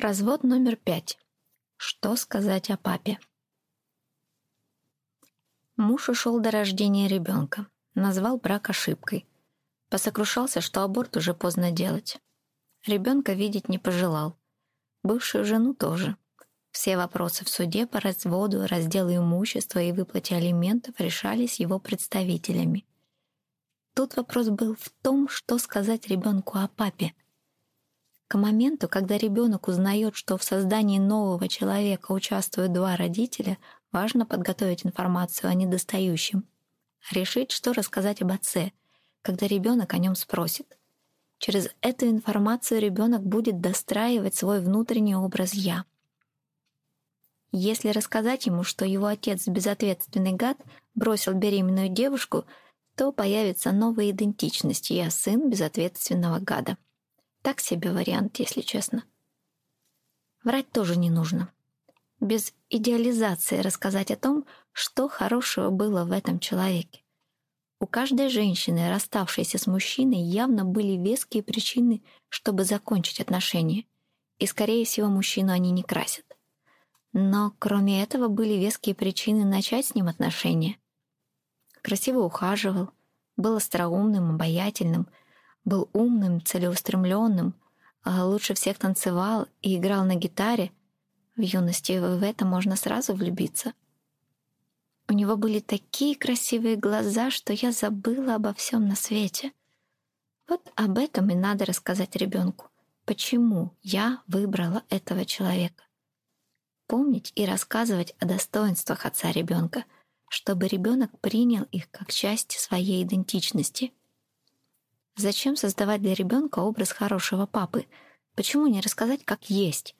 Развод номер пять. Что сказать о папе? Муж ушел до рождения ребенка, назвал брак ошибкой. Посокрушался, что аборт уже поздно делать. Ребенка видеть не пожелал. Бывшую жену тоже. Все вопросы в суде по разводу, разделу имущества и выплате алиментов решались его представителями. Тут вопрос был в том, что сказать ребенку о папе – к моменту, когда ребенок узнает, что в создании нового человека участвуют два родителя, важно подготовить информацию о недостающем. Решить, что рассказать об отце, когда ребенок о нем спросит. Через эту информацию ребенок будет достраивать свой внутренний образ «я». Если рассказать ему, что его отец безответственный гад бросил беременную девушку, то появится новая идентичность «я сын безответственного гада». Так себе вариант, если честно. Врать тоже не нужно. Без идеализации рассказать о том, что хорошего было в этом человеке. У каждой женщины, расставшейся с мужчиной, явно были веские причины, чтобы закончить отношения. И, скорее всего, мужчину они не красят. Но кроме этого были веские причины начать с ним отношения. Красиво ухаживал, был остроумным, обаятельным — был умным, целеустремленным, а лучше всех танцевал и играл на гитаре, в юности в это можно сразу влюбиться. У него были такие красивые глаза, что я забыла обо всем на свете. Вот об этом и надо рассказать ребенку. Почему я выбрала этого человека? Помнить и рассказывать о достоинствах отца ребенка, чтобы ребенок принял их как часть своей идентичности — Зачем создавать для ребенка образ хорошего папы? Почему не рассказать, как есть?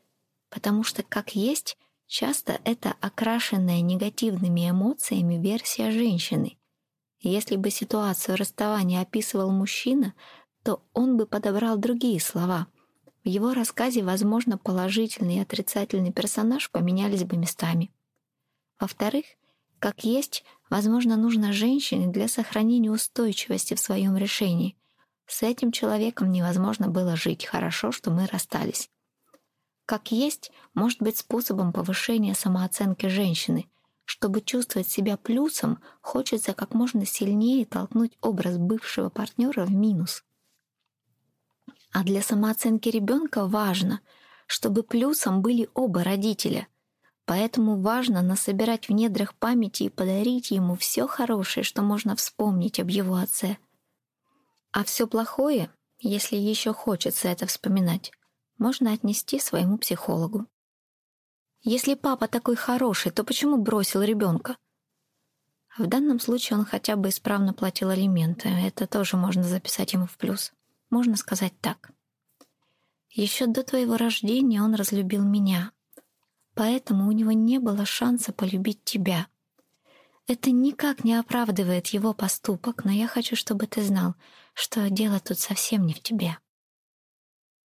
Потому что как есть часто это окрашенная негативными эмоциями версия женщины. Если бы ситуацию расставания описывал мужчина, то он бы подобрал другие слова. В его рассказе, возможно, положительный и отрицательный персонаж поменялись бы местами. Во-вторых, как есть, возможно, нужно женщине для сохранения устойчивости в своем решении – с этим человеком невозможно было жить. Хорошо, что мы расстались. Как есть, может быть способом повышения самооценки женщины. Чтобы чувствовать себя плюсом, хочется как можно сильнее толкнуть образ бывшего партнера в минус. А для самооценки ребенка важно, чтобы плюсом были оба родителя. Поэтому важно насобирать в недрах памяти и подарить ему все хорошее, что можно вспомнить об его отце – а все плохое, если еще хочется это вспоминать, можно отнести своему психологу. Если папа такой хороший, то почему бросил ребенка? В данном случае он хотя бы исправно платил алименты. Это тоже можно записать ему в плюс. Можно сказать так. Еще до твоего рождения он разлюбил меня, поэтому у него не было шанса полюбить тебя. Это никак не оправдывает его поступок, но я хочу, чтобы ты знал, что дело тут совсем не в тебе.